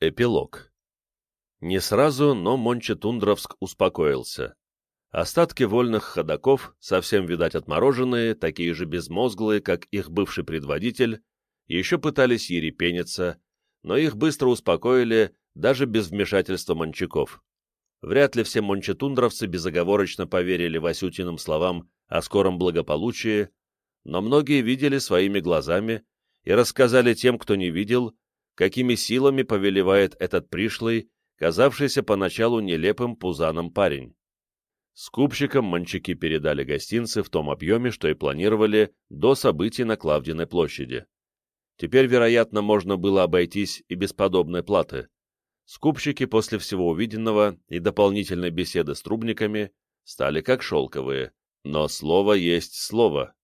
Эпилог. Не сразу, но Мончетундровск успокоился. Остатки вольных ходаков, совсем, видать, отмороженные, такие же безмозглые, как их бывший предводитель, еще пытались ерепениться, но их быстро успокоили даже без вмешательства мончаков. Вряд ли все мончетундровцы безоговорочно поверили Васютиным словам о скором благополучии, но многие видели своими глазами и рассказали тем, кто не видел, какими силами повелевает этот пришлый, казавшийся поначалу нелепым пузаном парень. Скупщикам манчаки передали гостинцы в том объеме, что и планировали до событий на Клавдиной площади. Теперь, вероятно, можно было обойтись и без подобной платы. Скупщики после всего увиденного и дополнительной беседы с трубниками стали как шелковые, но слово есть слово.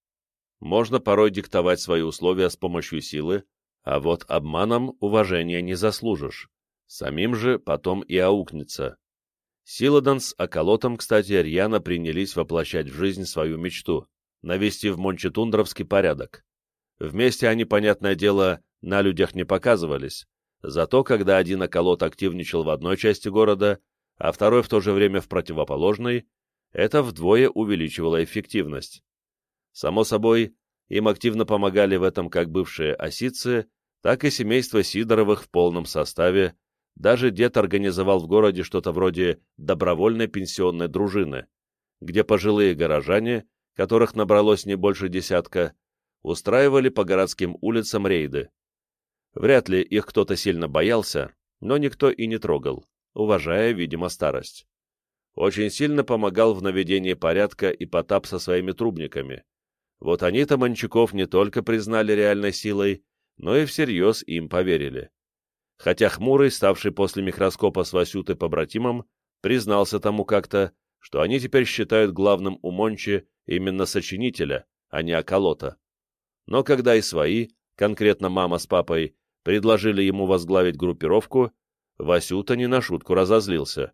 Можно порой диктовать свои условия с помощью силы, а вот обманом уважения не заслужишь. Самим же потом и аукнется. Силадан с Околотом, кстати, рьяно принялись воплощать в жизнь свою мечту — навести в Мончетундровский порядок. Вместе они, понятное дело, на людях не показывались, зато когда один Околот активничал в одной части города, а второй в то же время в противоположной, это вдвое увеличивало эффективность. Само собой, им активно помогали в этом как бывшие осицы, так и семейство Сидоровых в полном составе, даже дед организовал в городе что-то вроде добровольной пенсионной дружины, где пожилые горожане, которых набралось не больше десятка, устраивали по городским улицам рейды. Вряд ли их кто-то сильно боялся, но никто и не трогал, уважая, видимо, старость. Очень сильно помогал в наведении порядка и Потап со своими трубниками. Вот они-то Манчаков не только признали реальной силой, но и всерьез им поверили. Хотя Хмурый, ставший после микроскопа с Васютой побратимом, признался тому как-то, что они теперь считают главным у Мончи именно сочинителя, а не околота. Но когда и свои, конкретно мама с папой, предложили ему возглавить группировку, Васюта не на шутку разозлился.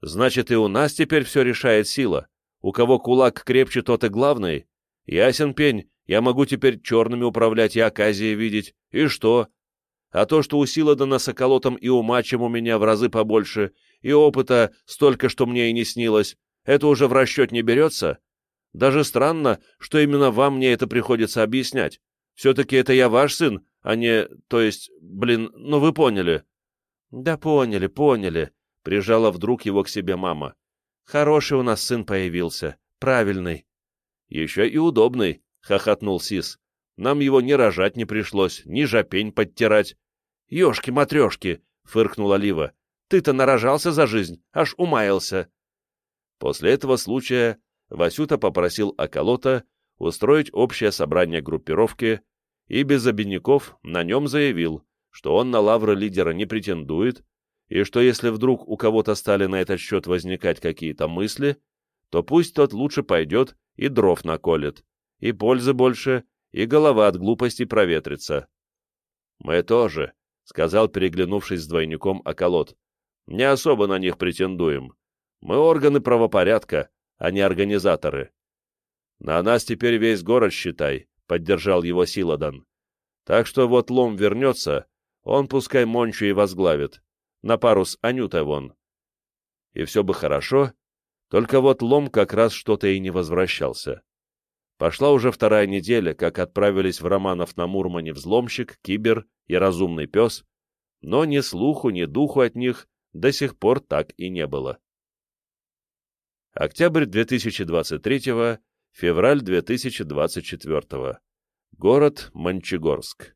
«Значит, и у нас теперь все решает сила. У кого кулак крепче, тот и главный. Ясен пень, я могу теперь черными управлять и оказии видеть. И что? А то, что у Силадана с околотом и ума, чем у меня в разы побольше, и опыта столько, что мне и не снилось, это уже в расчет не берется? Даже странно, что именно вам мне это приходится объяснять. Все-таки это я ваш сын, а не... То есть, блин, ну вы поняли. Да поняли, поняли, прижала вдруг его к себе мама. Хороший у нас сын появился, правильный. Еще и удобный, — хохотнул Сис. «Нам его ни рожать не пришлось, ни жопень подтирать». «Ешки-матрешки!» — фыркнула Лива. «Ты-то нарожался за жизнь, аж умаялся». После этого случая Васюта попросил Околота устроить общее собрание группировки и без обиняков на нем заявил, что он на лавры лидера не претендует, и что если вдруг у кого-то стали на этот счет возникать какие-то мысли, то пусть тот лучше пойдет и дров наколет и пользы больше, и голова от глупости проветрится. — Мы тоже, — сказал, переглянувшись с двойником околот. — Не особо на них претендуем. Мы органы правопорядка, а не организаторы. — На нас теперь весь город, считай, — поддержал его Силадан. — Так что вот лом вернется, он пускай Мончу и возглавит. На пару с Анютой вон. И все бы хорошо, только вот лом как раз что-то и не возвращался. Пошла уже вторая неделя, как отправились в Романов на Мурмане взломщик, кибер и разумный пес, но ни слуху, ни духу от них до сих пор так и не было. Октябрь 2023, февраль 2024. Город Мончегорск.